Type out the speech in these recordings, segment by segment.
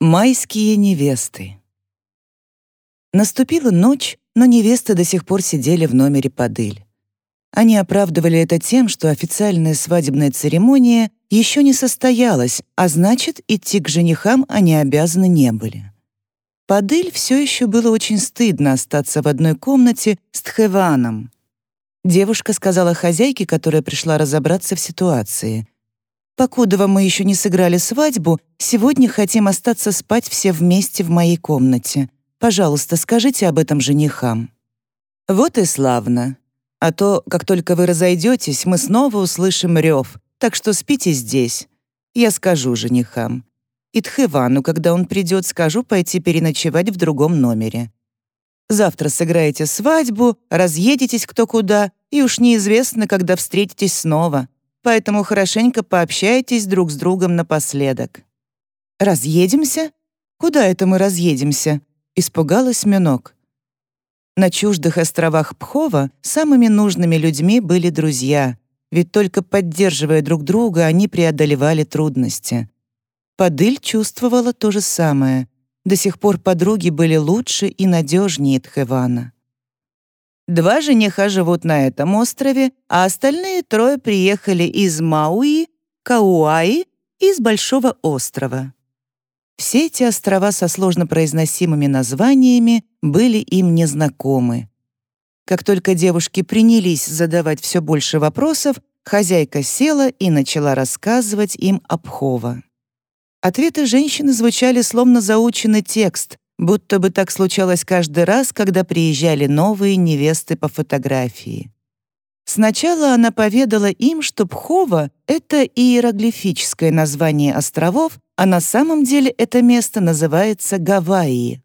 Майские невесты. Наступила ночь, но невесты до сих пор сидели в номере Падыль. Они оправдывали это тем, что официальная свадебная церемония еще не состоялась, а значит, идти к женихам они обязаны не были. Падыль все еще было очень стыдно остаться в одной комнате с Тхеваном. Девушка сказала хозяйке, которая пришла разобраться в ситуации — Покуда мы еще не сыграли свадьбу, сегодня хотим остаться спать все вместе в моей комнате. Пожалуйста, скажите об этом женихам». «Вот и славно. А то, как только вы разойдетесь, мы снова услышим рев, так что спите здесь. Я скажу женихам. И Тхевану, когда он придет, скажу пойти переночевать в другом номере. Завтра сыграете свадьбу, разъедетесь кто куда, и уж неизвестно, когда встретитесь снова поэтому хорошенько пообщайтесь друг с другом напоследок». «Разъедемся? Куда это мы разъедемся?» — испугалась Мюнок. На чуждых островах Пхова самыми нужными людьми были друзья, ведь только поддерживая друг друга, они преодолевали трудности. Падыль чувствовала то же самое. До сих пор подруги были лучше и надежнее Тхевана. Два жениха живут на этом острове, а остальные трое приехали из Мауи, Кауаи и из Большого острова. Все эти острова со сложно произносимыми названиями были им незнакомы. Как только девушки принялись задавать все больше вопросов, хозяйка села и начала рассказывать им об Хова. Ответы женщины звучали словно заученный текст, будто бы так случалось каждый раз, когда приезжали новые невесты по фотографии. Сначала она поведала им, что Пхова — это иероглифическое название островов, а на самом деле это место называется Гавайи.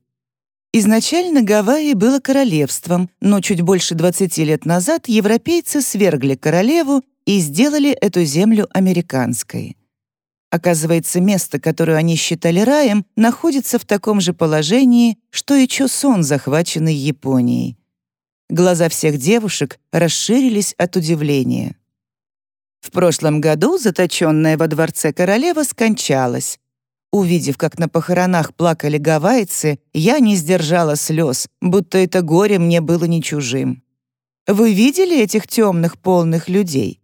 Изначально Гавайи было королевством, но чуть больше 20 лет назад европейцы свергли королеву и сделали эту землю американской. Оказывается, место, которое они считали раем, находится в таком же положении, что и Чосон, захваченный Японией. Глаза всех девушек расширились от удивления. В прошлом году заточенная во дворце королева скончалась. Увидев, как на похоронах плакали гавайцы, я не сдержала слез, будто это горе мне было не чужим. Вы видели этих темных полных людей?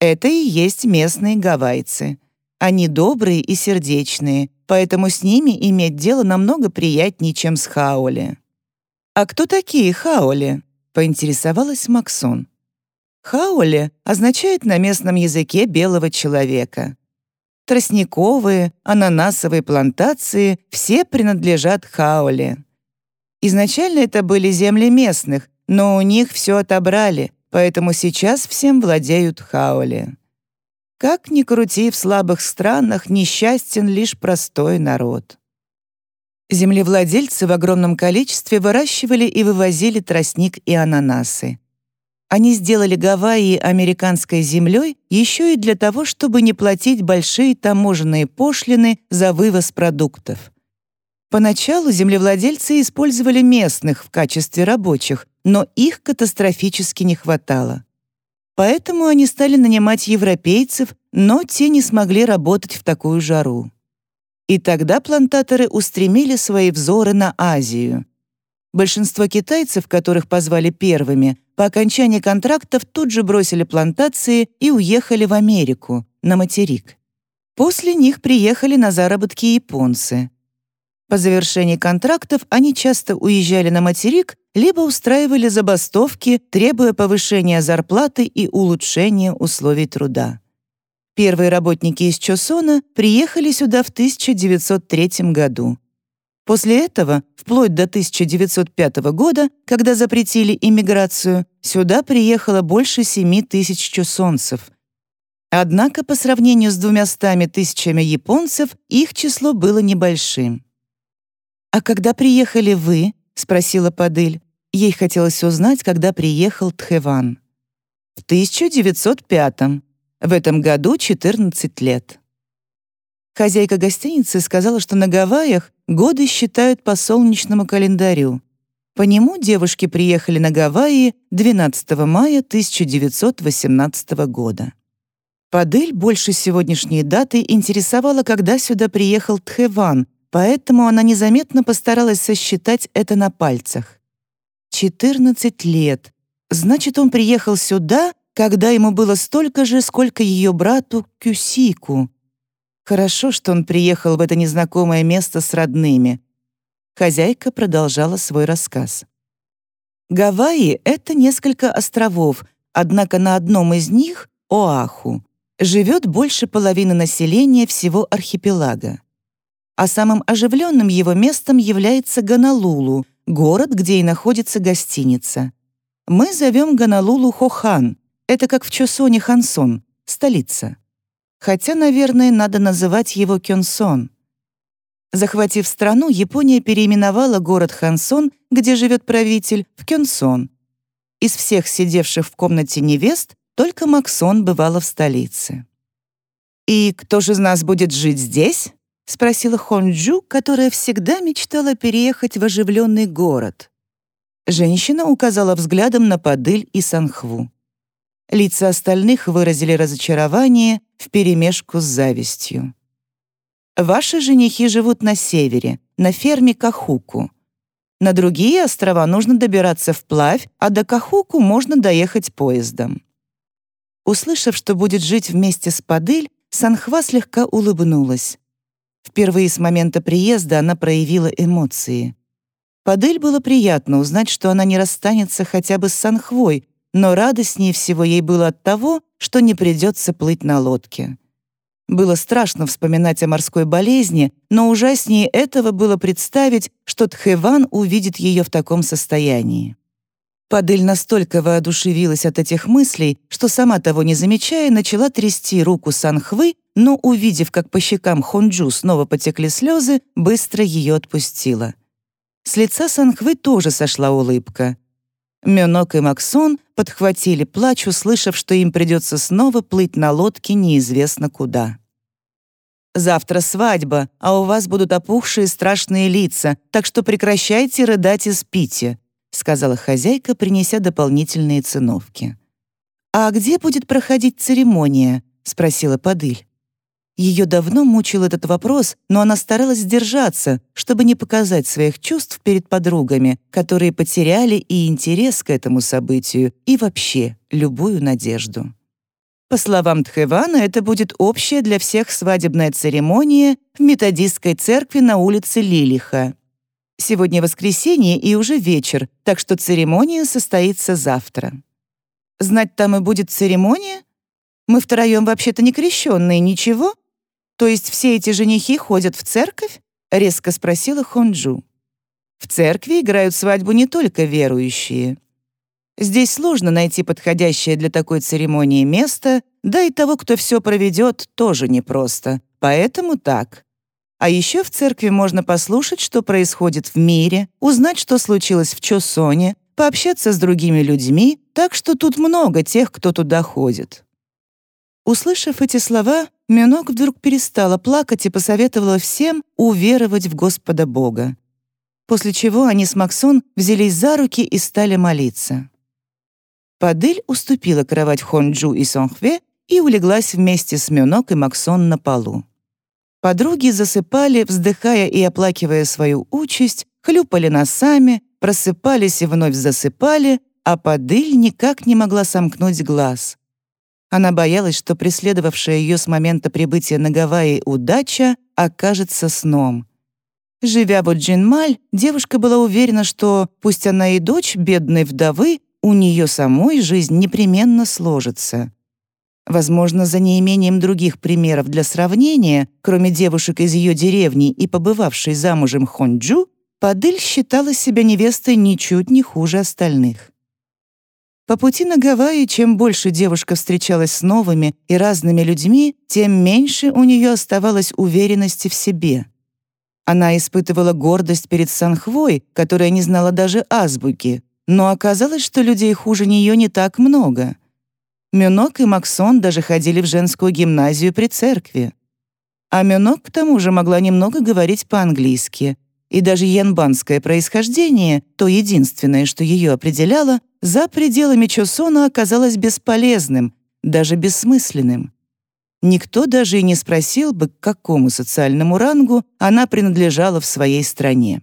Это и есть местные гавайцы. Они добрые и сердечные, поэтому с ними иметь дело намного приятнее, чем с Хаоли. «А кто такие Хаоли?» — поинтересовалась Максон. «Хаоли» означает на местном языке «белого человека». Тростниковые, ананасовые плантации все принадлежат Хаоле. Изначально это были земли местных, но у них все отобрали, поэтому сейчас всем владеют Хаоле. Как ни крути, в слабых странах несчастен лишь простой народ. Землевладельцы в огромном количестве выращивали и вывозили тростник и ананасы. Они сделали Гавайи американской землей еще и для того, чтобы не платить большие таможенные пошлины за вывоз продуктов. Поначалу землевладельцы использовали местных в качестве рабочих, но их катастрофически не хватало. Поэтому они стали нанимать европейцев, но те не смогли работать в такую жару. И тогда плантаторы устремили свои взоры на Азию. Большинство китайцев, которых позвали первыми, по окончании контрактов тут же бросили плантации и уехали в Америку, на материк. После них приехали на заработки японцы. По завершении контрактов они часто уезжали на материк либо устраивали забастовки, требуя повышения зарплаты и улучшения условий труда. Первые работники из Чосона приехали сюда в 1903 году. После этого, вплоть до 1905 года, когда запретили иммиграцию, сюда приехало больше 7 тысяч чосонцев. Однако по сравнению с двумястами тысячами японцев их число было небольшим. «А когда приехали вы?» — спросила Падыль. Ей хотелось узнать, когда приехал Тхеван. В 1905-м. В этом году 14 лет. Хозяйка гостиницы сказала, что на Гавайях годы считают по солнечному календарю. По нему девушки приехали на Гавайи 12 мая 1918 года. Падель больше сегодняшней даты интересовала, когда сюда приехал Тхеван, поэтому она незаметно постаралась сосчитать это на пальцах. 14 лет. Значит, он приехал сюда, когда ему было столько же, сколько ее брату Кюсику. Хорошо, что он приехал в это незнакомое место с родными. Хозяйка продолжала свой рассказ. Гавайи — это несколько островов, однако на одном из них, Оаху, живет больше половины населения всего архипелага. А самым оживленным его местом является Ганалулу, город, где и находится гостиница. Мы зовем Ганалулу Хохан, это как в Чосоне Хансон, столица. Хотя, наверное, надо называть его Кёнсон. Захватив страну, Япония переименовала город Хансон, где живет правитель, в Кёнсон. Из всех сидевших в комнате невест только Максон бывала в столице. «И кто же из нас будет жить здесь?» — спросила Хонджу, которая всегда мечтала переехать в оживленный город. Женщина указала взглядом на Падыль и Санхву. Лица остальных выразили разочарование вперемешку с завистью. «Ваши женихи живут на севере, на ферме Кахуку. На другие острова нужно добираться вплавь, а до Кахуку можно доехать поездом». Услышав, что будет жить вместе с Падыль, Санхва слегка улыбнулась. Впервые с момента приезда она проявила эмоции. Падыль было приятно узнать, что она не расстанется хотя бы с Санхвой, но радостнее всего ей было от того, что не придется плыть на лодке. Было страшно вспоминать о морской болезни, но ужаснее этого было представить, что Тхэван увидит ее в таком состоянии. Падыль настолько воодушевилась от этих мыслей, что сама того не замечая, начала трясти руку Санхвы, но, увидев, как по щекам Хонджу снова потекли слезы, быстро ее отпустила. С лица Санхвы тоже сошла улыбка. Мёнок и Максон подхватили плач, услышав, что им придется снова плыть на лодке неизвестно куда. «Завтра свадьба, а у вас будут опухшие страшные лица, так что прекращайте рыдать и спите», сказала хозяйка, принеся дополнительные циновки. «А где будет проходить церемония?» — спросила Падыль. Ее давно мучил этот вопрос, но она старалась сдержаться, чтобы не показать своих чувств перед подругами, которые потеряли и интерес к этому событию, и вообще любую надежду. По словам Тхевана, это будет общая для всех свадебная церемония в методистской церкви на улице Лилиха. Сегодня воскресенье и уже вечер, так что церемония состоится завтра. Знать там и будет церемония? Мы втроем вообще-то не крещенные, ничего? То есть все эти женихи ходят в церковь? Резко спросила Хонджу. В церкви играют свадьбу не только верующие. Здесь сложно найти подходящее для такой церемонии место, да и того, кто все проведет, тоже непросто. Поэтому так. А еще в церкви можно послушать, что происходит в мире, узнать, что случилось в Чосоне, пообщаться с другими людьми, так что тут много тех, кто туда ходит. Услышав эти слова, Минок вдруг перестала плакать и посоветовала всем уверовать в Господа Бога. После чего они с Максон взялись за руки и стали молиться. Падыль уступила кровать Хонджу и Сонхве и улеглась вместе с Мюнок и Максон на полу. Подруги засыпали, вздыхая и оплакивая свою участь, хлюпали носами, просыпались и вновь засыпали, а Падыль никак не могла сомкнуть глаз. Она боялась, что преследовавшая ее с момента прибытия на Гавайи удача окажется сном. Живя в Джинмаль, девушка была уверена, что, пусть она и дочь бедной вдовы, у нее самой жизнь непременно сложится. Возможно, за неимением других примеров для сравнения, кроме девушек из ее деревни и побывавшей замужем Хонджу, Падыль считала себя невестой ничуть не хуже остальных. По пути на Гавайи, чем больше девушка встречалась с новыми и разными людьми, тем меньше у нее оставалось уверенности в себе. Она испытывала гордость перед Санхвой, которая не знала даже азбуки, но оказалось, что людей хуже нее не так много. Мюнок и Максон даже ходили в женскую гимназию при церкви. А Мюнок к тому же могла немного говорить по-английски, и даже янбанское происхождение, то единственное, что ее определяло, за пределами Чосона оказалось бесполезным, даже бессмысленным. никто даже и не спросил бы, к какому социальному рангу она принадлежала в своей стране.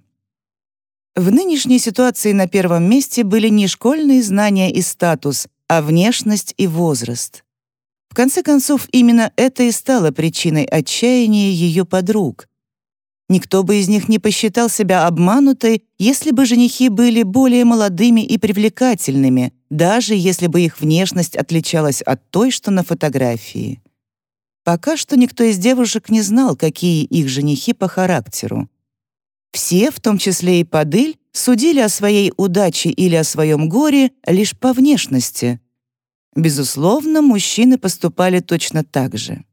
В нынешней ситуации на первом месте были не школьные знания и статус, а внешность и возраст. В конце концов, именно это и стало причиной отчаяния ее подруг. Никто бы из них не посчитал себя обманутой, если бы женихи были более молодыми и привлекательными, даже если бы их внешность отличалась от той, что на фотографии. Пока что никто из девушек не знал, какие их женихи по характеру. Все, в том числе и Падыль, судили о своей удаче или о своем горе лишь по внешности. Безусловно, мужчины поступали точно так же.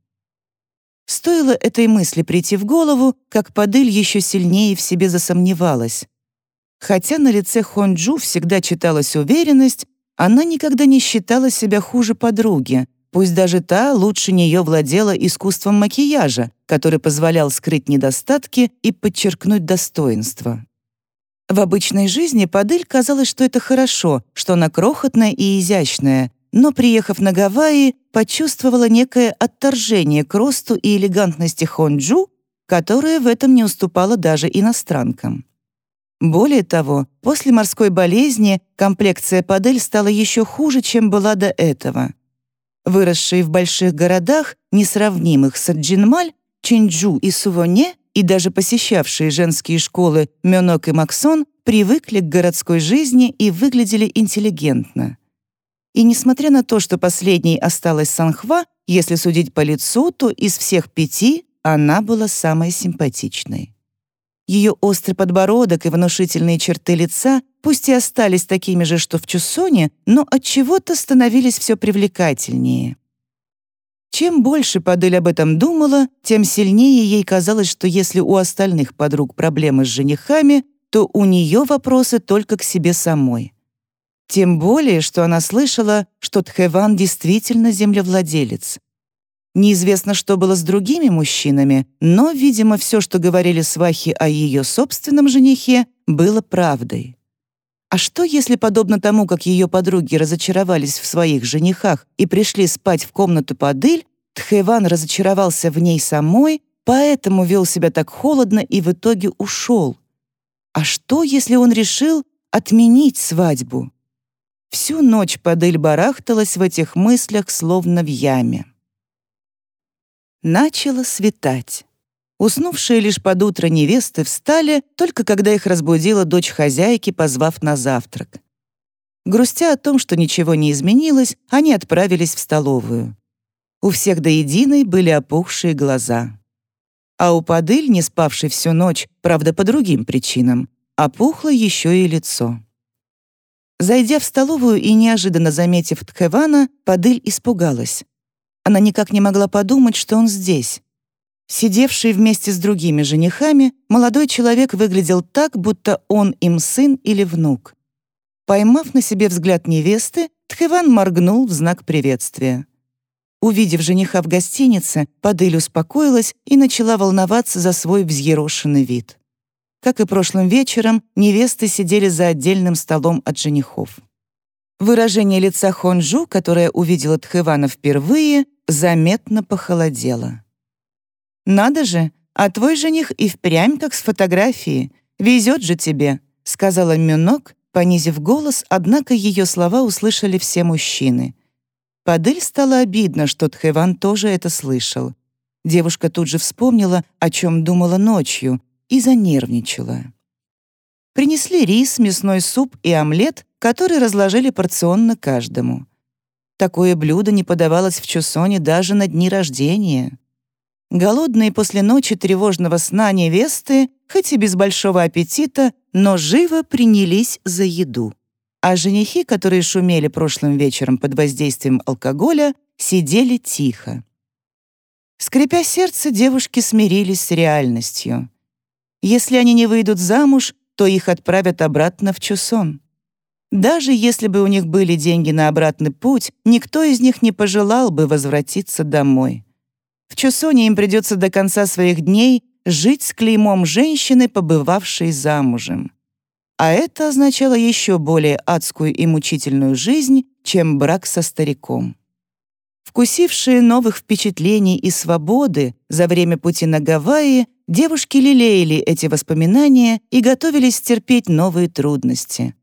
Стоило этой мысли прийти в голову, как Падыль еще сильнее в себе засомневалась. Хотя на лице Хонджу всегда читалась уверенность, она никогда не считала себя хуже подруги, пусть даже та лучше нее владела искусством макияжа, который позволял скрыть недостатки и подчеркнуть достоинства. В обычной жизни Падыль казалось, что это хорошо, что она крохотная и изящная, но, приехав на Гавайи, почувствовала некое отторжение к росту и элегантности Хонджу, которое в этом не уступало даже иностранкам. Более того, после морской болезни комплекция Падель стала еще хуже, чем была до этого. Выросшие в больших городах, несравнимых с Джинмаль, Чинджу и Сувоне, и даже посещавшие женские школы Мёнок и Максон, привыкли к городской жизни и выглядели интеллигентно. И несмотря на то, что последней осталась Санхва, если судить по лицу, то из всех пяти она была самой симпатичной. Ее острый подбородок и внушительные черты лица пусть и остались такими же, что в Чусоне, но от чего то становились все привлекательнее. Чем больше Падыль об этом думала, тем сильнее ей казалось, что если у остальных подруг проблемы с женихами, то у нее вопросы только к себе самой. Тем более, что она слышала, что Тхэван действительно землевладелец. Неизвестно, что было с другими мужчинами, но, видимо, все, что говорили свахи о ее собственном женихе, было правдой. А что, если, подобно тому, как ее подруги разочаровались в своих женихах и пришли спать в комнату под Иль, Тхэван разочаровался в ней самой, поэтому вел себя так холодно и в итоге ушел? А что, если он решил отменить свадьбу? Всю ночь Падыль барахталась в этих мыслях, словно в яме. Начало светать. Уснувшие лишь под утро невесты встали, только когда их разбудила дочь хозяйки, позвав на завтрак. Грустя о том, что ничего не изменилось, они отправились в столовую. У всех до единой были опухшие глаза. А у Падыль, не спавшей всю ночь, правда, по другим причинам, опухло еще и лицо. Зайдя в столовую и неожиданно заметив Тхевана, Падыль испугалась. Она никак не могла подумать, что он здесь. Сидевший вместе с другими женихами, молодой человек выглядел так, будто он им сын или внук. Поймав на себе взгляд невесты, Тхеван моргнул в знак приветствия. Увидев жениха в гостинице, Падыль успокоилась и начала волноваться за свой взъерошенный вид. Как и прошлым вечером, невесты сидели за отдельным столом от женихов. Выражение лица Хонжу, которое увидела Тхэвана впервые, заметно похолодело. «Надо же, а твой жених и впрямь как с фотографии. Везет же тебе», — сказала Мюнок, понизив голос, однако ее слова услышали все мужчины. Падыль стало обидно, что Тхэван тоже это слышал. Девушка тут же вспомнила, о чем думала ночью, и занервничала. Принесли рис, мясной суп и омлет, который разложили порционно каждому. Такое блюдо не подавалось в Чусоне даже на дни рождения. Голодные после ночи тревожного сна невесты, хоть и без большого аппетита, но живо принялись за еду. А женихи, которые шумели прошлым вечером под воздействием алкоголя, сидели тихо. Скрипя сердце, девушки смирились с реальностью. Если они не выйдут замуж, то их отправят обратно в Чусон. Даже если бы у них были деньги на обратный путь, никто из них не пожелал бы возвратиться домой. В Чусоне им придется до конца своих дней жить с клеймом женщины, побывавшей замужем. А это означало еще более адскую и мучительную жизнь, чем брак со стариком. Вкусившие новых впечатлений и свободы за время пути на Гавайи, девушки лелеяли эти воспоминания и готовились терпеть новые трудности.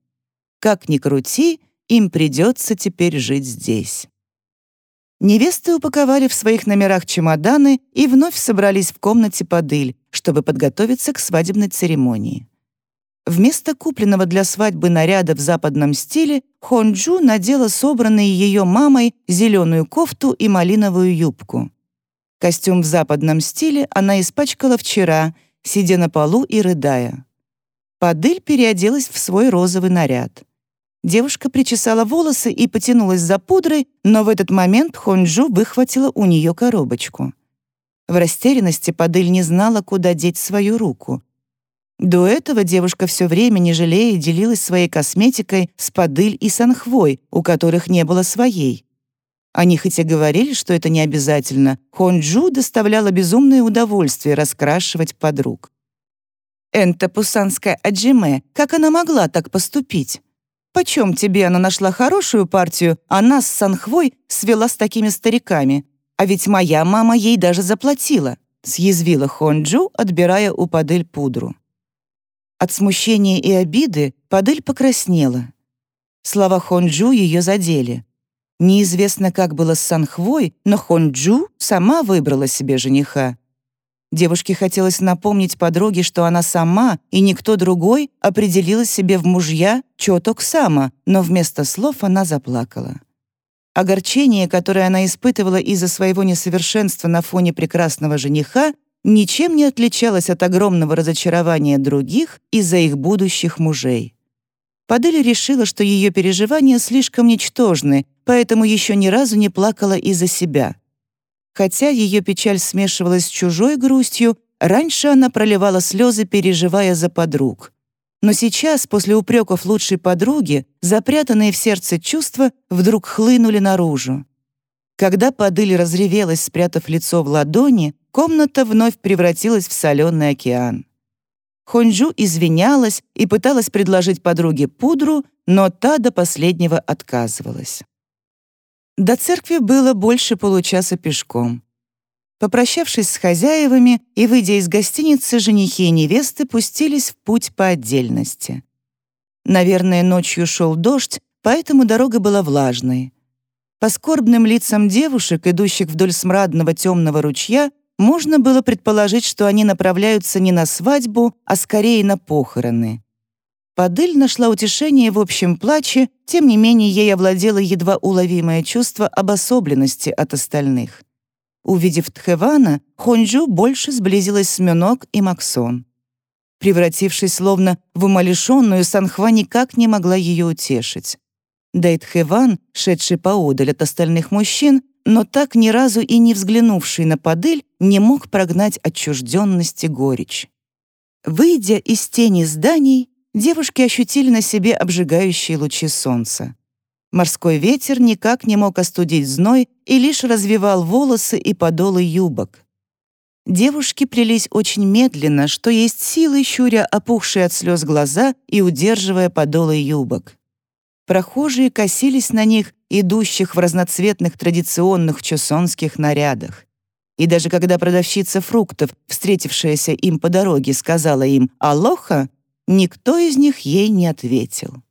Как ни крути, им придется теперь жить здесь. Невесты упаковали в своих номерах чемоданы и вновь собрались в комнате под Иль, чтобы подготовиться к свадебной церемонии. Вместо купленного для свадьбы наряда в западном стиле Хонджу надела собранные ее мамой зеленую кофту и малиновую юбку. Костюм в западном стиле она испачкала вчера, сидя на полу и рыдая. Падыль переоделась в свой розовый наряд. Девушка причесала волосы и потянулась за пудрой, но в этот момент Хонджу выхватила у нее коробочку. В растерянности Падыль не знала, куда деть свою руку. До этого девушка все время, не жалея, делилась своей косметикой с Падыль и Санхвой, у которых не было своей. Они хоть и говорили, что это не обязательно, Хонджу доставляла безумное удовольствие раскрашивать подруг. «Энта пусанская Аджиме, как она могла так поступить?» Почем тебе она нашла хорошую партию, а нас с Санхвой свела с такими стариками? А ведь моя мама ей даже заплатила», — съязвила Хонджу, отбирая у Падель пудру. От смущения и обиды Падель покраснела. Слова Хонджу ее задели. Неизвестно, как было с Санхвой, но Хонджу сама выбрала себе жениха. Девушке хотелось напомнить подруге, что она сама и никто другой определила себе в мужья Чоток Сама, но вместо слов она заплакала. Огорчение, которое она испытывала из-за своего несовершенства на фоне прекрасного жениха, ничем не отличалось от огромного разочарования других из-за их будущих мужей. Падель решила, что ее переживания слишком ничтожны, поэтому еще ни разу не плакала из-за себя. Хотя ее печаль смешивалась с чужой грустью, раньше она проливала слезы, переживая за подруг. Но сейчас, после упреков лучшей подруги, запрятанные в сердце чувства вдруг хлынули наружу. Когда подыль разревелась, спрятав лицо в ладони, комната вновь превратилась в соленый океан. Хонджу извинялась и пыталась предложить подруге пудру, но та до последнего отказывалась. До церкви было больше получаса пешком. Попрощавшись с хозяевами и выйдя из гостиницы, женихи и невесты пустились в путь по отдельности. Наверное, ночью шел дождь, поэтому дорога была влажной. По скорбным лицам девушек, идущих вдоль смрадного темного ручья, можно было предположить, что они направляются не на свадьбу, а скорее на похороны. Падыль нашла утешение в общем плаче, тем не менее ей овладело едва уловимое чувство обособленности от остальных. Увидев Тхевана, Хонджу больше сблизилась с Мюнок и Максон. Превратившись словно в умалишенную, Санхва никак не могла ее утешить. Да и Тхеван, шедший поодаль от остальных мужчин, но так ни разу и не взглянувший на Падыль, не мог прогнать отчужденность и горечь. Выйдя из тени зданий, девушки ощутили на себе обжигающие лучи солнца. Морской ветер никак не мог остудить зной и лишь развивал волосы и подолы юбок. Девушки плелись очень медленно, что есть силы, щуря опухшие от слез глаза и удерживая подолы юбок. Прохожие косились на них, идущих в разноцветных традиционных чосонских нарядах. И даже когда продавщица фруктов, встретившаяся им по дороге, сказала им «Алоха», Никто из них ей не ответил.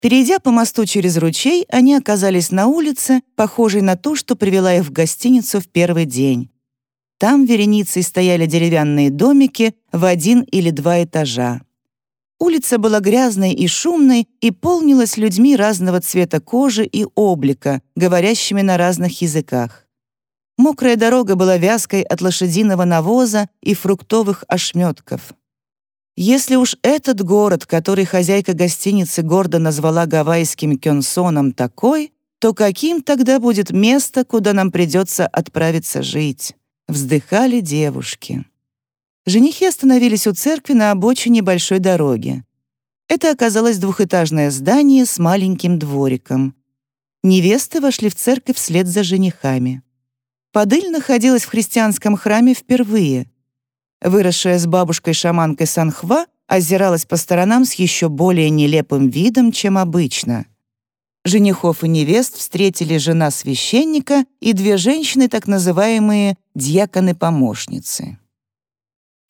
Перейдя по мосту через ручей, они оказались на улице, похожей на ту, что привела их в гостиницу в первый день. Там вереницей стояли деревянные домики в один или два этажа. Улица была грязной и шумной и полнилась людьми разного цвета кожи и облика, говорящими на разных языках. Мокрая дорога была вязкой от лошадиного навоза и фруктовых ошметков. Если уж этот город, который хозяйка гостиницы гордо назвала гавайским Кёнсоном, такой, то каким тогда будет место, куда нам придется отправиться жить? Вздыхали девушки. Женихи остановились у церкви на обочине большой дороги. Это оказалось двухэтажное здание с маленьким двориком. Невесты вошли в церковь вслед за женихами. Падыль находилась в христианском храме впервые — выросшая с бабушкой-шаманкой Санхва, озиралась по сторонам с еще более нелепым видом, чем обычно. Женихов и невест встретили жена священника и две женщины, так называемые дьяконы-помощницы.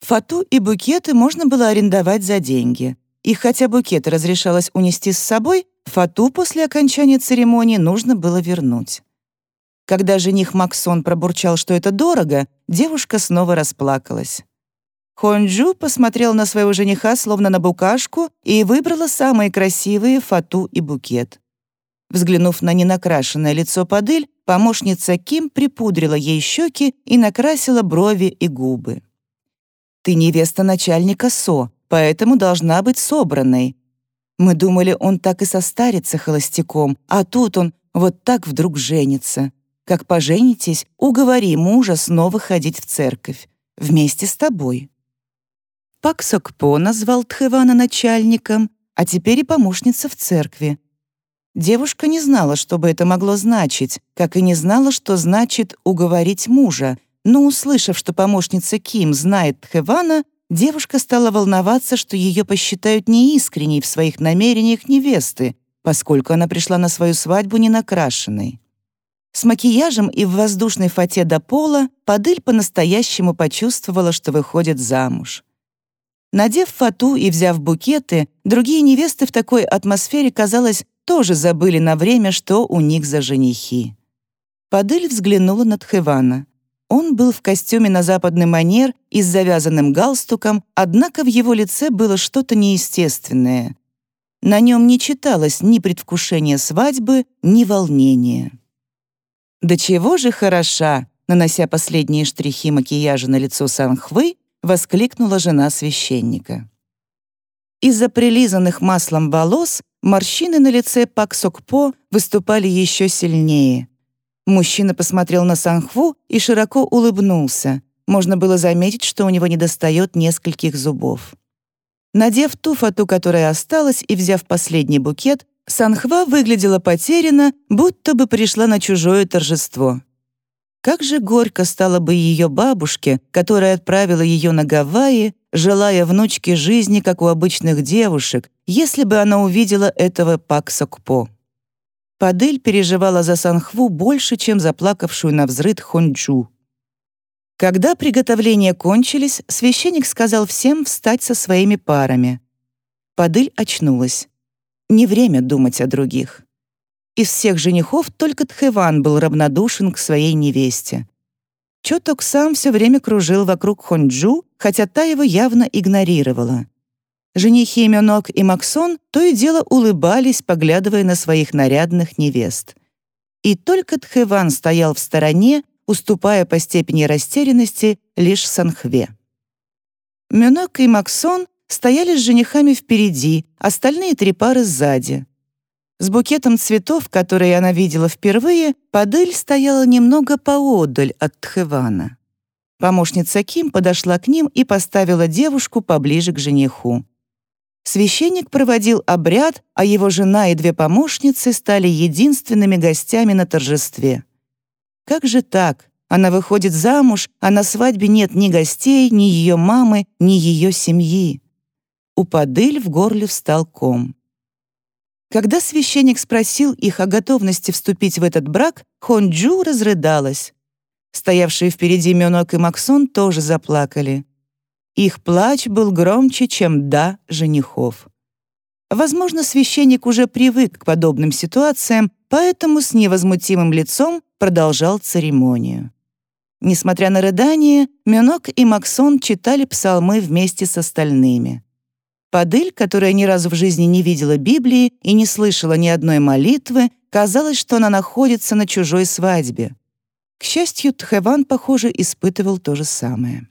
Фату и букеты можно было арендовать за деньги. И хотя букеты разрешалось унести с собой, фату после окончания церемонии нужно было вернуть. Когда жених Максон пробурчал, что это дорого, девушка снова расплакалась. Хонджу посмотрел на своего жениха словно на букашку и выбрала самые красивые фату и букет. Взглянув на ненакрашенное лицо Падыль, помощница Ким припудрила ей щеки и накрасила брови и губы. «Ты невеста начальника СО, поэтому должна быть собранной. Мы думали, он так и состарится холостяком, а тут он вот так вдруг женится. Как поженитесь, уговори мужа снова ходить в церковь. Вместе с тобой». Пак Сокпо назвал Тхэвана начальником, а теперь и помощница в церкви. Девушка не знала, что бы это могло значить, как и не знала, что значит «уговорить мужа», но, услышав, что помощница Ким знает Тхэвана, девушка стала волноваться, что ее посчитают неискренней в своих намерениях невесты, поскольку она пришла на свою свадьбу ненакрашенной. С макияжем и в воздушной фате до пола Падыль по-настоящему почувствовала, что выходит замуж. Надев фату и взяв букеты, другие невесты в такой атмосфере, казалось, тоже забыли на время, что у них за женихи. Падыль взглянула на Тхевана. Он был в костюме на западный манер и с завязанным галстуком, однако в его лице было что-то неестественное. На нем не читалось ни предвкушения свадьбы, ни волнения. «Да чего же хороша!» нанося последние штрихи макияжа на лицо Санхвы, воскликнула жена священника. Из-за прилизанных маслом волос Морщины на лице Пак Сокпо выступали еще сильнее. Мужчина посмотрел на Санхву и широко улыбнулся. Можно было заметить, что у него недостает нескольких зубов. Надев ту фату, которая осталась, и взяв последний букет, Санхва выглядела потеряна, будто бы пришла на чужое торжество. Как же горько стало бы ее бабушке, которая отправила ее на Гавайи, желая внучке жизни, как у обычных девушек, если бы она увидела этого Пак Сокпо. Падель переживала за Санхву больше, чем заплакавшую на взрыд Хонджу. Когда приготовления кончились, священник сказал всем встать со своими парами. Падыль очнулась. Не время думать о других. Из всех женихов только Тхэван был равнодушен к своей невесте. Чоток сам все время кружил вокруг Хонджу, хотя та его явно игнорировала. Женихи Мёнок и Максон то и дело улыбались, поглядывая на своих нарядных невест. И только Тхэван стоял в стороне, уступая по степени растерянности лишь Санхве. Мёнок и Максон стояли с женихами впереди, остальные три пары сзади. С букетом цветов, которые она видела впервые, Падель стояла немного поодаль от Тхевана. Помощница Ким подошла к ним и поставила девушку поближе к жениху. Священник проводил обряд, а его жена и две помощницы стали единственными гостями на торжестве. Как же так? Она выходит замуж, а на свадьбе нет ни гостей, ни ее мамы, ни ее семьи. У Падыль в горле встал ком. Когда священник спросил их о готовности вступить в этот брак, Хонджу разрыдалась. Стоявшие впереди Мёнок и Максон тоже заплакали. Их плач был громче, чем «да» женихов. Возможно, священник уже привык к подобным ситуациям, поэтому с невозмутимым лицом продолжал церемонию. Несмотря на рыдание, Мюнок и Максон читали псалмы вместе с остальными. Падыль, которая ни разу в жизни не видела Библии и не слышала ни одной молитвы, казалось, что она находится на чужой свадьбе. К счастью, Тхэван, похоже, испытывал то же самое.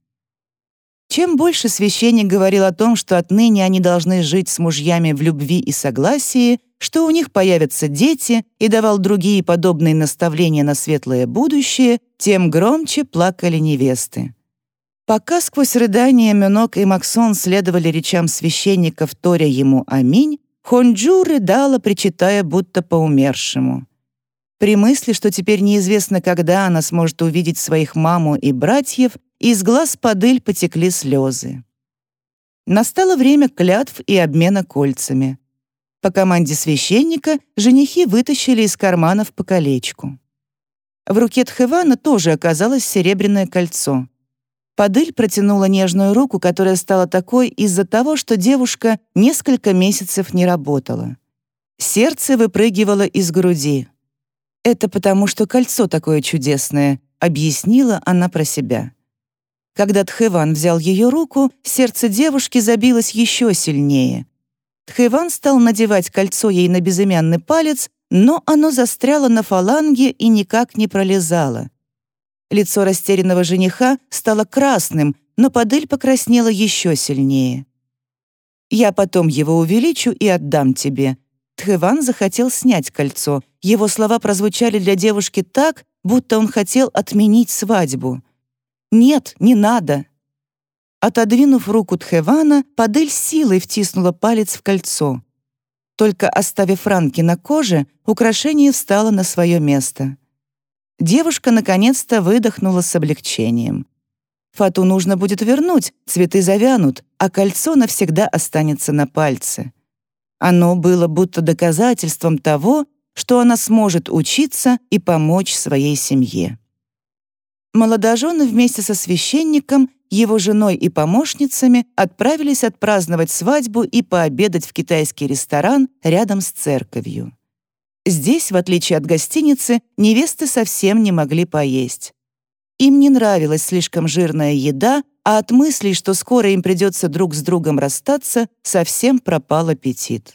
Чем больше священник говорил о том, что отныне они должны жить с мужьями в любви и согласии, что у них появятся дети, и давал другие подобные наставления на светлое будущее, тем громче плакали невесты. Пока сквозь рыдания Мюнок и Максон следовали речам священников, торя ему «Аминь», Хонджу рыдала, причитая будто по умершему. При мысли, что теперь неизвестно, когда она сможет увидеть своих маму и братьев, из глаз Падыль потекли слезы. Настало время клятв и обмена кольцами. По команде священника женихи вытащили из карманов по колечку. В руке Тхевана тоже оказалось серебряное кольцо. Падыль протянула нежную руку, которая стала такой из-за того, что девушка несколько месяцев не работала. Сердце выпрыгивало из груди. «Это потому, что кольцо такое чудесное», — объяснила она про себя. Когда Тхэван взял ее руку, сердце девушки забилось еще сильнее. Тхэван стал надевать кольцо ей на безымянный палец, но оно застряло на фаланге и никак не пролезало. Лицо растерянного жениха стало красным, но Падыль покраснела еще сильнее. «Я потом его увеличу и отдам тебе». Тхэван захотел снять кольцо. Его слова прозвучали для девушки так, будто он хотел отменить свадьбу. «Нет, не надо!» Отодвинув руку Тхевана, Падель силой втиснула палец в кольцо. Только оставив ранки на коже, украшение встало на свое место. Девушка наконец-то выдохнула с облегчением. Фату нужно будет вернуть, цветы завянут, а кольцо навсегда останется на пальце. Оно было будто доказательством того, что она сможет учиться и помочь своей семье. Молодожены вместе со священником, его женой и помощницами отправились отпраздновать свадьбу и пообедать в китайский ресторан рядом с церковью. Здесь, в отличие от гостиницы, невесты совсем не могли поесть. Им не нравилась слишком жирная еда, а от мыслей, что скоро им придется друг с другом расстаться, совсем пропал аппетит.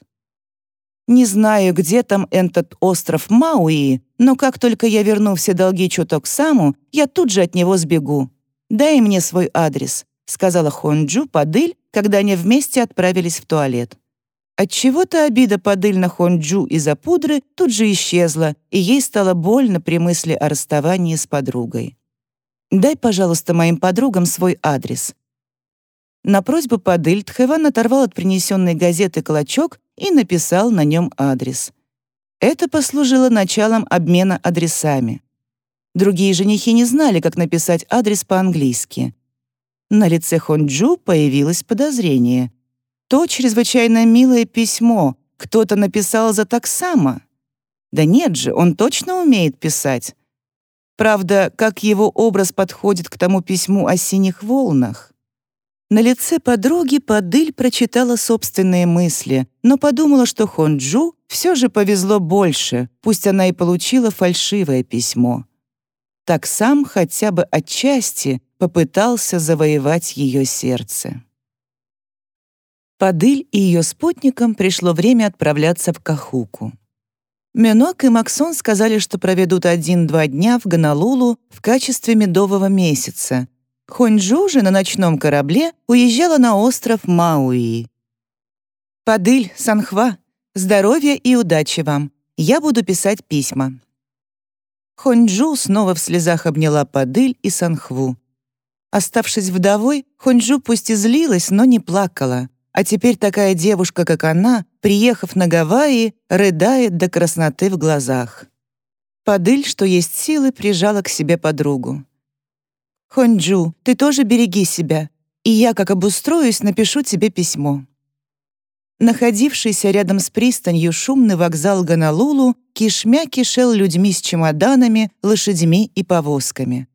Не знаю, где там этот остров Мауи, но как только я верну все долги Чутоксаму, я тут же от него сбегу. Дай мне свой адрес», — сказала Хонджу Падыль, когда они вместе отправились в туалет. Отчего-то обида Падыль на Хонджу из-за пудры тут же исчезла, и ей стало больно при мысли о расставании с подругой. «Дай, пожалуйста, моим подругам свой адрес». На просьбу Падыль Тхэван оторвал от принесенной газеты клочок и написал на нем адрес. Это послужило началом обмена адресами. Другие женихи не знали, как написать адрес по-английски. На лице Хонджу появилось подозрение. То чрезвычайно милое письмо кто-то написал за таксама. Да нет же, он точно умеет писать. Правда, как его образ подходит к тому письму о синих волнах? На лице подруги Падыль прочитала собственные мысли, но подумала, что Хонджу все же повезло больше, пусть она и получила фальшивое письмо. Так сам хотя бы отчасти попытался завоевать ее сердце. Падыль и ее спутникам пришло время отправляться в Кахуку. Менок и Максон сказали, что проведут один-два дня в Гонолулу в качестве медового месяца. Хонджу же на ночном корабле уезжала на остров Мауи. «Падыль, Санхва, здоровья и удачи вам. Я буду писать письма». Хонджу снова в слезах обняла Падыль и Санхву. Оставшись вдовой, Хонджу пусть и злилась, но не плакала. А теперь такая девушка, как она, приехав на Гавайи, рыдает до красноты в глазах. Падыль, что есть силы, прижала к себе подругу. «Хонджу, ты тоже береги себя, и я, как обустроюсь, напишу тебе письмо». Находившийся рядом с пристанью шумный вокзал Ганалулу кишмя кишел людьми с чемоданами, лошадьми и повозками.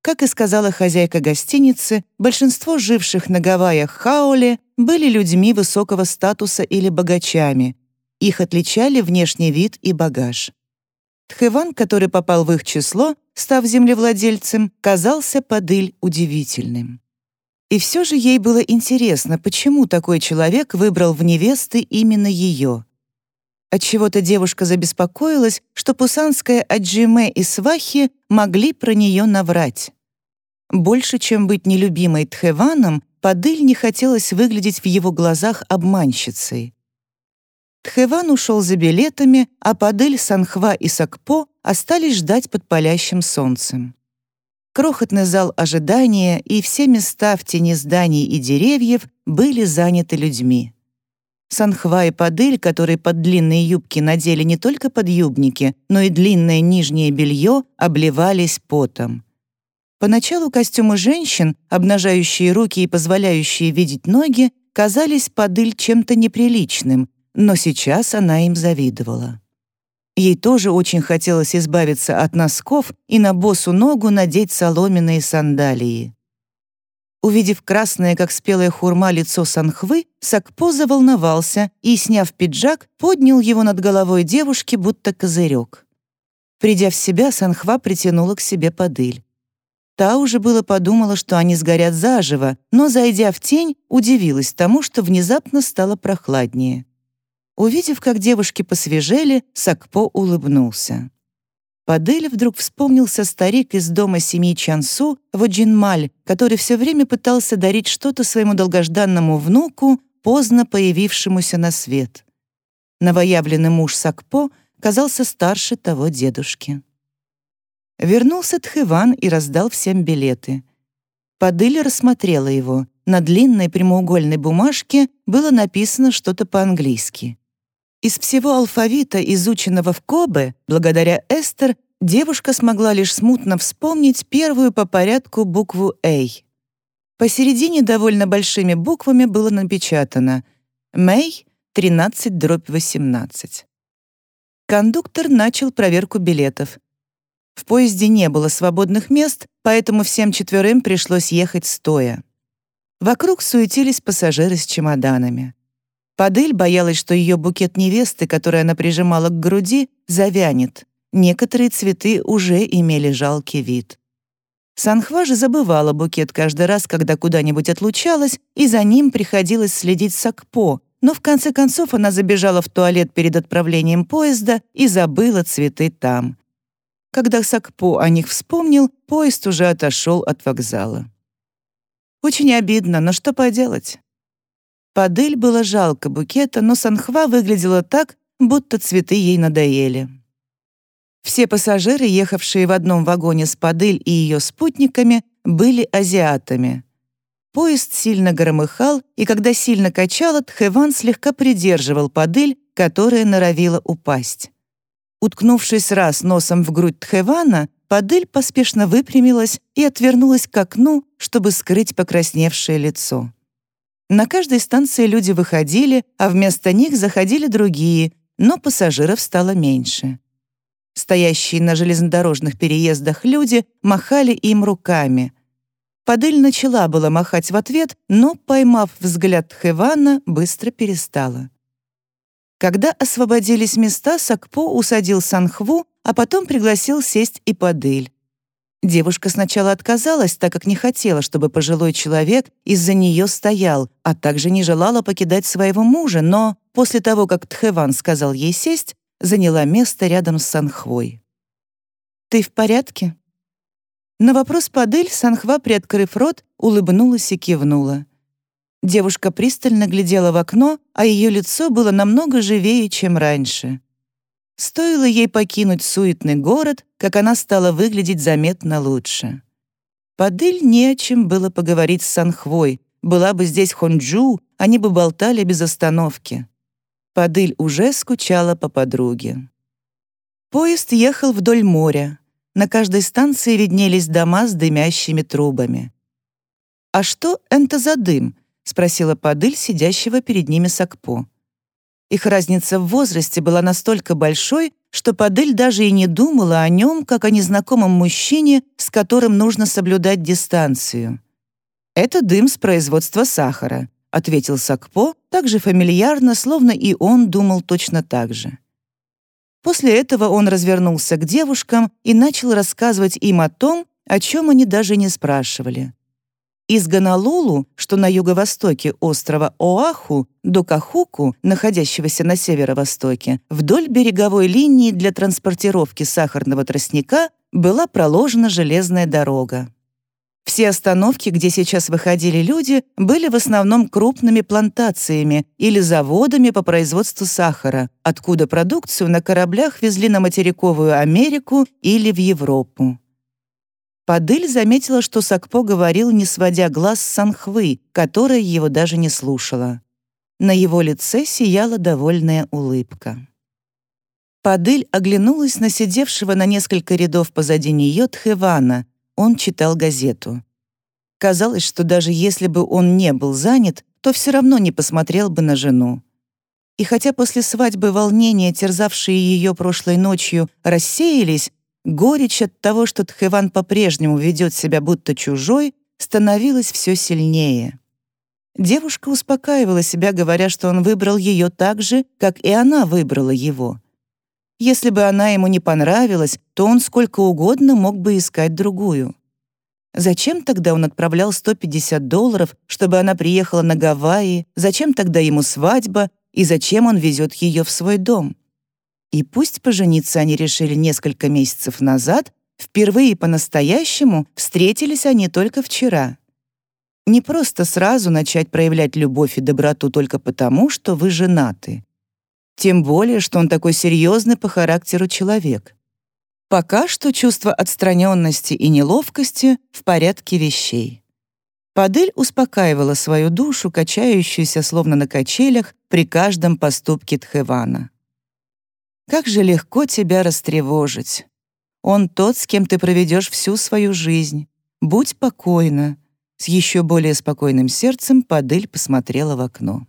Как и сказала хозяйка гостиницы, большинство живших на Гавайях Хаоле были людьми высокого статуса или богачами. Их отличали внешний вид и багаж. Тхэван, который попал в их число, став землевладельцем, казался подыль удивительным. И все же ей было интересно, почему такой человек выбрал в невесты именно ее. Отчего-то девушка забеспокоилась, что пусанская Аджиме и Свахи могли про нее наврать. Больше, чем быть нелюбимой Тхеваном, Падыль не хотелось выглядеть в его глазах обманщицей. Тхеван ушел за билетами, а Падыль, Санхва и Сакпо остались ждать под палящим солнцем. Крохотный зал ожидания и все места в тени зданий и деревьев были заняты людьми. Санхва и Падыль, которые под длинные юбки надели не только подъюбники, но и длинное нижнее белье, обливались потом. Поначалу костюмы женщин, обнажающие руки и позволяющие видеть ноги, казались Падыль чем-то неприличным, но сейчас она им завидовала. Ей тоже очень хотелось избавиться от носков и на босу ногу надеть соломенные сандалии. Увидев красное, как спелая хурма, лицо Санхвы, Сакпо заволновался и, сняв пиджак, поднял его над головой девушки, будто козырек. Придя в себя, Санхва притянула к себе подыль. Та уже было подумала, что они сгорят заживо, но, зайдя в тень, удивилась тому, что внезапно стало прохладнее. Увидев, как девушки посвежели, Сакпо улыбнулся. Под Эль вдруг вспомнился старик из дома семьи Чансу в Джинмаль, который все время пытался дарить что-то своему долгожданному внуку, поздно появившемуся на свет. Новоявленный муж Сакпо казался старше того дедушки. Вернулся Тхэван и раздал всем билеты. Падыль рассмотрела его. На длинной прямоугольной бумажке было написано что-то по-английски. Из всего алфавита, изученного в Кобе, благодаря Эстер, девушка смогла лишь смутно вспомнить первую по порядку букву «А». Посередине довольно большими буквами было напечатано «Мэй 13 дробь 18». Кондуктор начал проверку билетов. В поезде не было свободных мест, поэтому всем четверым пришлось ехать стоя. Вокруг суетились пассажиры с чемоданами. Падыль боялась, что ее букет невесты, который она прижимала к груди, завянет. Некоторые цветы уже имели жалкий вид. Санхва же забывала букет каждый раз, когда куда-нибудь отлучалась, и за ним приходилось следить Сакпо, но в конце концов она забежала в туалет перед отправлением поезда и забыла цветы там. Когда Сакпо о них вспомнил, поезд уже отошел от вокзала. Очень обидно, но что поделать? Падель было жалко букета, но Санхва выглядела так, будто цветы ей надоели. Все пассажиры, ехавшие в одном вагоне с Падель и ее спутниками, были азиатами. Поезд сильно громыхал, и когда сильно качало, Тхэван слегка придерживал Падель, которая норовила упасть. Уткнувшись раз носом в грудь Тхэвана, Падель поспешно выпрямилась и отвернулась к окну, чтобы скрыть покрасневшее лицо. На каждой станции люди выходили, а вместо них заходили другие, но пассажиров стало меньше. Стоящие на железнодорожных переездах люди махали им руками. Падыль начала было махать в ответ, но, поймав взгляд Хевана, быстро перестала. Когда освободились места, Сакпо усадил Санхву, а потом пригласил сесть и Падыль. Девушка сначала отказалась, так как не хотела, чтобы пожилой человек из-за нее стоял, а также не желала покидать своего мужа, но после того, как Тхэван сказал ей сесть, заняла место рядом с Санхвой. «Ты в порядке?» На вопрос Падель Санхва, приоткрыв рот, улыбнулась и кивнула. Девушка пристально глядела в окно, а ее лицо было намного живее, чем раньше. Стоило ей покинуть суетный город, как она стала выглядеть заметно лучше. Падыль не о чем было поговорить с Санхвой. Была бы здесь Хонджу, они бы болтали без остановки. Падыль уже скучала по подруге. Поезд ехал вдоль моря. На каждой станции виднелись дома с дымящими трубами. «А что это за дым?» — спросила Падыль, сидящего перед ними Сакпо. Их разница в возрасте была настолько большой, что Падель даже и не думала о нем, как о незнакомом мужчине, с которым нужно соблюдать дистанцию. «Это дым с производства сахара», — ответил Сакпо, так же фамильярно, словно и он думал точно так же. После этого он развернулся к девушкам и начал рассказывать им о том, о чем они даже не спрашивали. Из Ганалулу, что на юго-востоке острова Оаху, до Кахуку, находящегося на северо-востоке, вдоль береговой линии для транспортировки сахарного тростника была проложена железная дорога. Все остановки, где сейчас выходили люди, были в основном крупными плантациями или заводами по производству сахара, откуда продукцию на кораблях везли на материковую Америку или в Европу. Падыль заметила, что Сакпо говорил, не сводя глаз с Санхвы, которая его даже не слушала. На его лице сияла довольная улыбка. Падыль оглянулась на сидевшего на несколько рядов позади нее Тхевана. Он читал газету. Казалось, что даже если бы он не был занят, то все равно не посмотрел бы на жену. И хотя после свадьбы волнения, терзавшие ее прошлой ночью, рассеялись, горечь от того, что Тхэван по-прежнему ведет себя будто чужой, становилась все сильнее. Девушка успокаивала себя, говоря, что он выбрал ее так же, как и она выбрала его. Если бы она ему не понравилась, то он сколько угодно мог бы искать другую. Зачем тогда он отправлял 150 долларов, чтобы она приехала на Гавайи? Зачем тогда ему свадьба? И зачем он везет ее в свой дом? И пусть пожениться они решили несколько месяцев назад, впервые по-настоящему встретились они только вчера. Не просто сразу начать проявлять любовь и доброту только потому, что вы женаты. Тем более, что он такой серьезный по характеру человек. Пока что чувство отстраненности и неловкости в порядке вещей. Падыль успокаивала свою душу, качающуюся словно на качелях при каждом поступке Тхевана. «Как же легко тебя растревожить. Он тот, с кем ты проведешь всю свою жизнь. Будь покойна». С еще более спокойным сердцем Падыль посмотрела в окно.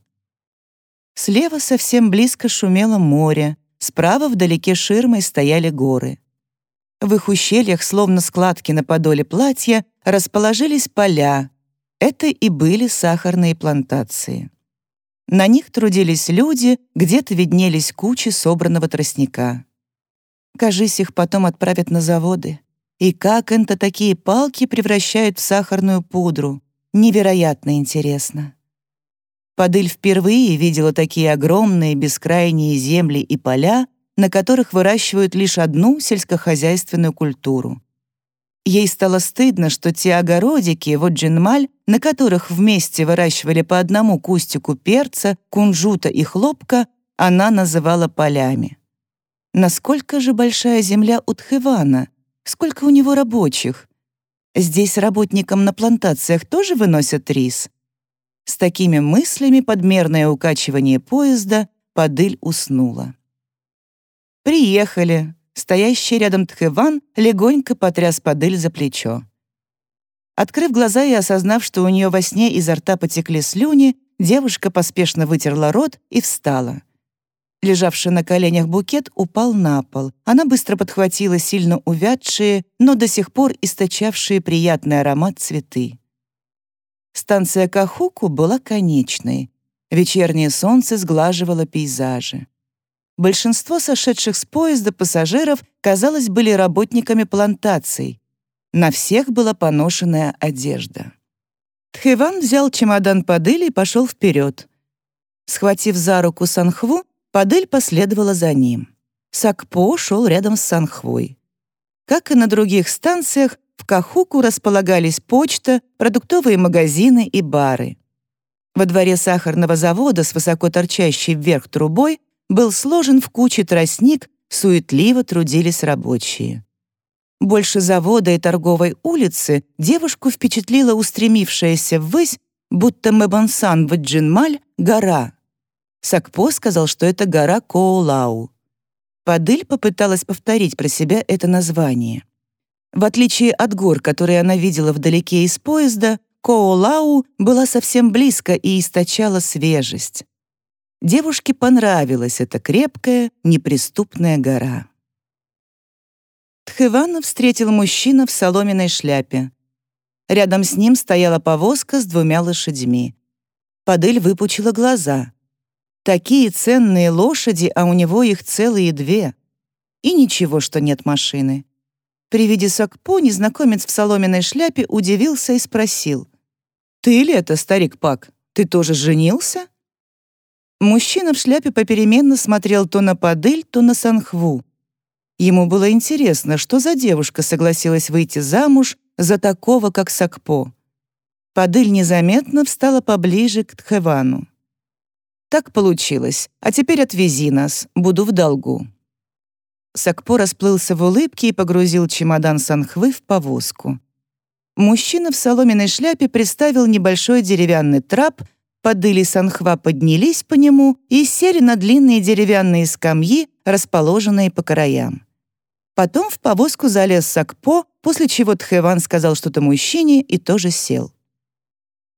Слева совсем близко шумело море, справа вдалеке ширмой стояли горы. В их ущельях, словно складки на подоле платья, расположились поля. Это и были сахарные плантации. На них трудились люди, где-то виднелись кучи собранного тростника. Кажись, их потом отправят на заводы. И как это такие палки превращают в сахарную пудру? Невероятно интересно. Падыль впервые видела такие огромные бескрайние земли и поля, на которых выращивают лишь одну сельскохозяйственную культуру. Ей стало стыдно, что те огородики, вот джинмаль, на которых вместе выращивали по одному кустику перца, кунжута и хлопка, она называла полями. Насколько же большая земля у Тхевана? Сколько у него рабочих? Здесь работникам на плантациях тоже выносят рис? С такими мыслями подмерное укачивание поезда Падыль уснула. «Приехали!» Стоящий рядом Тхэван легонько потряс Падыль за плечо. Открыв глаза и осознав, что у нее во сне изо рта потекли слюни, девушка поспешно вытерла рот и встала. Лежавший на коленях букет упал на пол. Она быстро подхватила сильно увядшие, но до сих пор источавшие приятный аромат цветы. Станция Кахуку была конечной. Вечернее солнце сглаживало пейзажи. Большинство сошедших с поезда пассажиров, казалось, были работниками плантаций. На всех была поношенная одежда. Тхэван взял чемодан Падыли и пошел вперед. Схватив за руку Санхву, Падыль последовала за ним. Сакпо шел рядом с Санхвой. Как и на других станциях, в Кахуку располагались почта, продуктовые магазины и бары. Во дворе сахарного завода с высоко торчащей вверх трубой был сложен в куче тростник, суетливо трудились рабочие. Больше завода и торговой улицы девушку впечатлила устремившаяся ввысь, будто Мэбансан Ваджинмаль — гора. Сакпо сказал, что это гора Коулау. Падыль попыталась повторить про себя это название. В отличие от гор, которые она видела вдалеке из поезда, Коулау была совсем близко и источала свежесть. Девушке понравилась эта крепкая, неприступная гора. Тхевана встретил мужчина в соломенной шляпе. Рядом с ним стояла повозка с двумя лошадьми. Падыль выпучила глаза. Такие ценные лошади, а у него их целые две. И ничего, что нет машины. При виде Сакпо незнакомец в соломенной шляпе удивился и спросил. «Ты ли это, старик Пак? Ты тоже женился?» Мужчина в шляпе попеременно смотрел то на Падыль, то на Санхву. Ему было интересно, что за девушка согласилась выйти замуж за такого, как Сакпо. Падыль незаметно встала поближе к Тхевану. «Так получилось. А теперь отвези нас. Буду в долгу». Сакпо расплылся в улыбке и погрузил чемодан Санхвы в повозку. Мужчина в соломенной шляпе приставил небольшой деревянный трап — Подыли Санхва поднялись по нему и сели на длинные деревянные скамьи, расположенные по краям. Потом в повозку залез Сакпо, после чего Тхэван сказал что-то мужчине и тоже сел.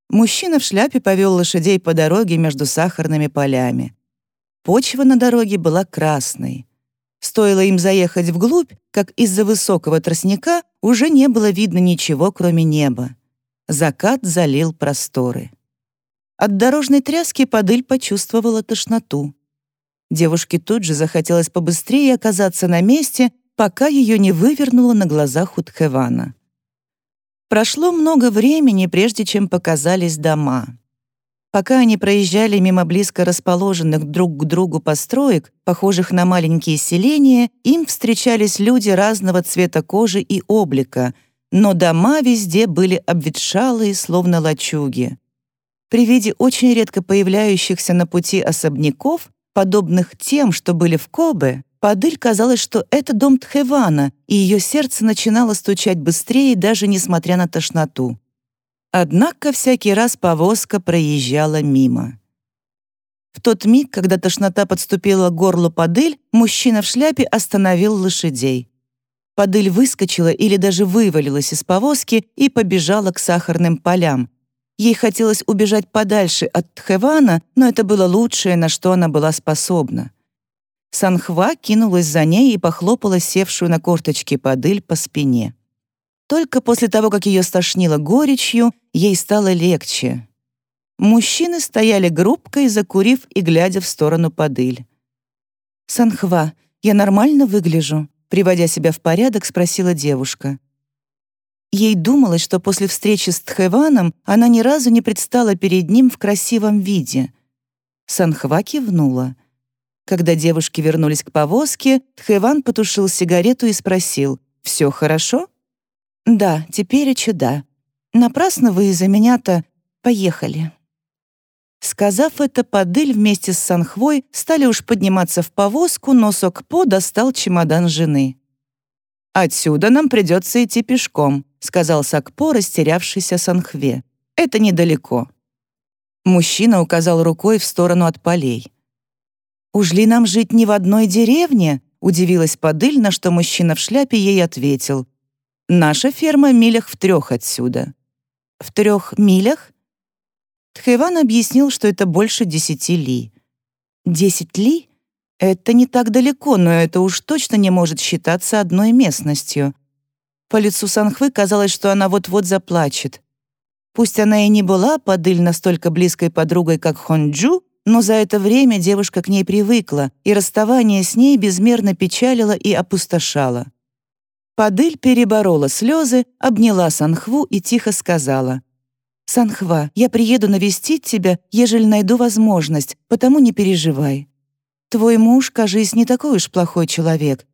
Мужчина в шляпе повел лошадей по дороге между сахарными полями. Почва на дороге была красной. Стоило им заехать вглубь, как из-за высокого тростника уже не было видно ничего, кроме неба. Закат залил просторы. От дорожной тряски Падыль почувствовала тошноту. Девушке тут же захотелось побыстрее оказаться на месте, пока ее не вывернуло на глазах у Тхевана. Прошло много времени, прежде чем показались дома. Пока они проезжали мимо близко расположенных друг к другу построек, похожих на маленькие селения, им встречались люди разного цвета кожи и облика, но дома везде были обветшалые, словно лачуги. При виде очень редко появляющихся на пути особняков, подобных тем, что были в Кобе, Падыль казалось, что это дом Тхевана, и ее сердце начинало стучать быстрее, даже несмотря на тошноту. Однако всякий раз повозка проезжала мимо. В тот миг, когда тошнота подступила к горлу Падыль, мужчина в шляпе остановил лошадей. Падыль выскочила или даже вывалилась из повозки и побежала к сахарным полям. Ей хотелось убежать подальше от Тхевана, но это было лучшее, на что она была способна. Санхва кинулась за ней и похлопала севшую на корточки Падыль по спине. Только после того, как ее стошнило горечью, ей стало легче. Мужчины стояли группкой, закурив и глядя в сторону Падыль. «Санхва, я нормально выгляжу?» Приводя себя в порядок, спросила девушка. Ей думалось, что после встречи с Тхеваном она ни разу не предстала перед ним в красивом виде. Санхва кивнула. Когда девушки вернулись к повозке, Тхеван потушил сигарету и спросил, «Все хорошо?» «Да, теперь и да. Напрасно вы из-за меня-то поехали». Сказав это, Падыль вместе с Санхвой стали уж подниматься в повозку, но Сокпо достал чемодан жены. «Отсюда нам придется идти пешком», — сказал Сокпо, растерявшийся Санхве. «Это недалеко». Мужчина указал рукой в сторону от полей. «Уж ли нам жить не в одной деревне?» — удивилась Падыль, что мужчина в шляпе ей ответил. Наша ферма милях в трех отсюда». «В трех милях?» Тхэван объяснил, что это больше десяти ли. «Десять ли? Это не так далеко, но это уж точно не может считаться одной местностью». По лицу Санхвы казалось, что она вот-вот заплачет. Пусть она и не была подыль настолько близкой подругой, как Хонджу, но за это время девушка к ней привыкла, и расставание с ней безмерно печалило и опустошало. Падыль переборола слезы, обняла Санхву и тихо сказала. «Санхва, я приеду навестить тебя, ежели найду возможность, потому не переживай. Твой муж, кажись, не такой уж плохой человек.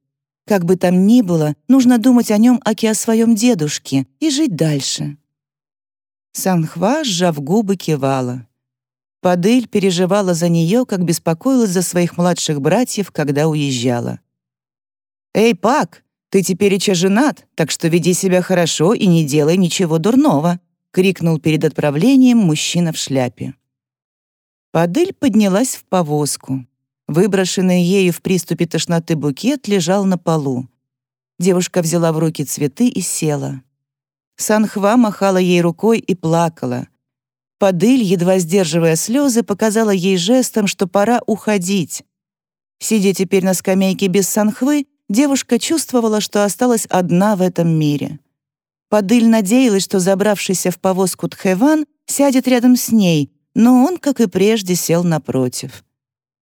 Как бы там ни было, нужно думать о нем, аки о своем дедушке, и жить дальше». Санхва, сжав губы, кивала. Падыль переживала за нее, как беспокоилась за своих младших братьев, когда уезжала. «Эй, Пак, ты теперь еще женат, так что веди себя хорошо и не делай ничего дурного», — крикнул перед отправлением мужчина в шляпе. Падыль поднялась в повозку. Выброшенный ею в приступе тошноты букет лежал на полу. Девушка взяла в руки цветы и села. Санхва махала ей рукой и плакала. Падыль, едва сдерживая слезы, показала ей жестом, что пора уходить. Сидя теперь на скамейке без Санхвы, девушка чувствовала, что осталась одна в этом мире. Падыль надеялась, что забравшийся в повозку Тхеван сядет рядом с ней, но он, как и прежде, сел напротив.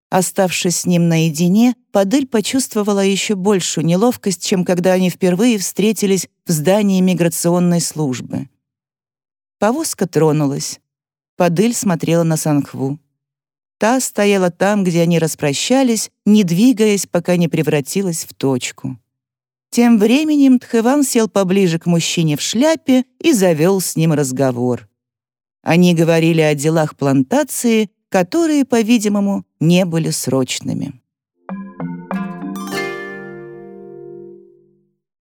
Оставшись с ним наедине, Падыль почувствовала еще большую неловкость, чем когда они впервые встретились в здании миграционной службы. Повозка тронулась. Падыль смотрела на Санхву. Та стояла там, где они распрощались, не двигаясь, пока не превратилась в точку. Тем временем Тхэван сел поближе к мужчине в шляпе и завел с ним разговор. Они говорили о делах плантации, которые, по-видимому, не были срочными.